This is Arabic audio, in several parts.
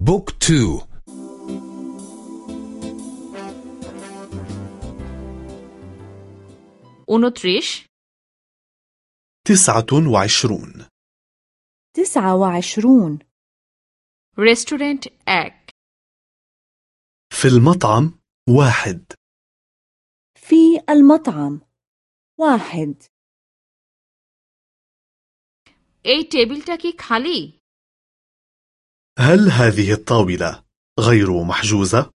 book two. ঊনত্রিশ تسعة وعشرون. تسعة وعشرون. রেস্টুরেন্ট এক في المطعم واحد. في المطعم واحد. اي تيبل كي خالي؟ هل هذه الطاولة غير محجوزة؟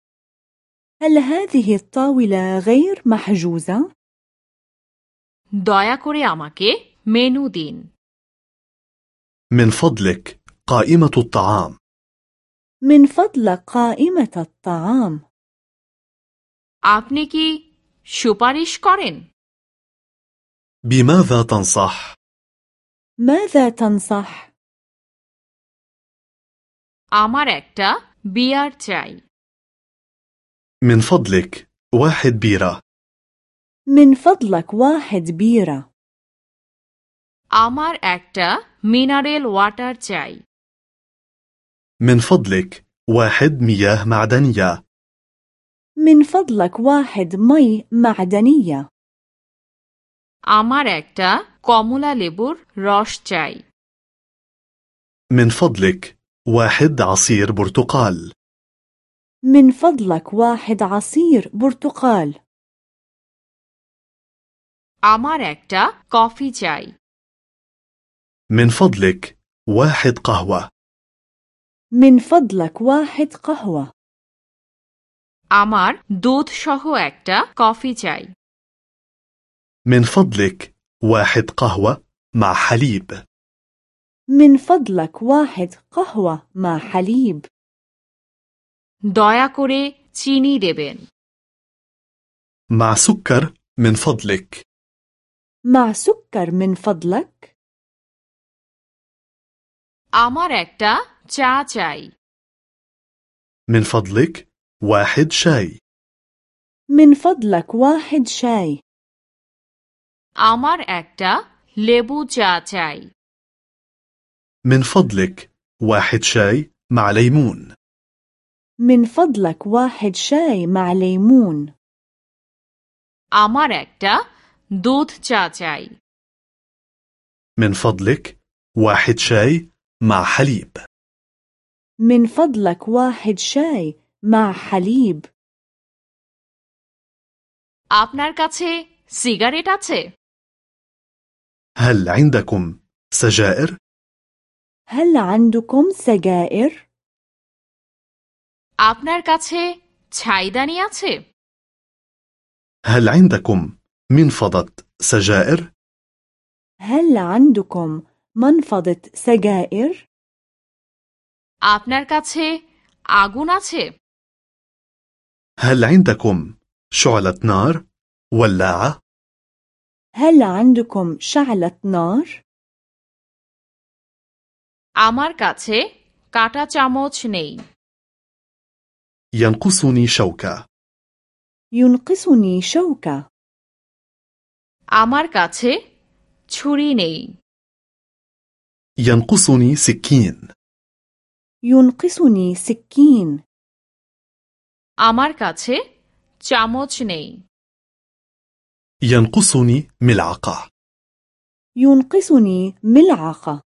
هل هذه الطاولة غير محجوزة؟ দয়া করে আমাকে মেনু দিন من فضلك قائمة الطعام من فضلك قائمة الطعام আপনি কি সুপারিশ করেন بماذا تنصح؟ ماذا تنصح؟ আমার একটা বিয়ার চাই من فضلك واحد بيرة من فضلك واحد بيرة আমার একটা মিনারেল ওয়াটার চাই من فضلك واحد مياه معدنية من فضلك واحد مي معدنية আমার একটা কমলা লেবুর রস চাই من فضلك واحد عصير برتقال من فضلك واحد عصير برتقال আমার একটা কফি চাই من فضلك واحد قهوة من فضلك واحد قهوة আমার দুধ সহ একটা কফি চাই من فضلك واحد قهوة مع حليب من فضلك واحد قهوة مع حليب দয়া করে চিনি দেবেন مع سكر من فضلك مع سكر من فضلك আমার একটা চা চাই من فضلك واحد شاي من فضلك واحد شاي আমার একটা লেবু চা চাই من فضلك واحد شاي مع ليمون من فضلك واحد شاي مع ليمون আমার একটা দুধ চা চাই من فضلك واحد شاي مع حليب من فضلك واحد شاي مع حليب আপনার কাছে সিগারেট আছে هل عندكم سجائر؟ هل عندكم سجائر؟ আপনার কাছে ছাইদানি আছে هل عندكم منفضة سجائر؟ هل عندكم منفضة سجائر؟ আপনার কাছে আগুন আছে هل عندكم شعلة نار؟ ولاعة؟ هل عندكم شعلة نار؟ আমার কাছে কাটা চামচ নেই ينقصني شوكة ينقصني شوكة আমার কাছে ছুরি নেই ينقصني سكين ينقصني سكين আমার কাছে চামচ নেই ينقصني ملعقة ينقصني ملعقة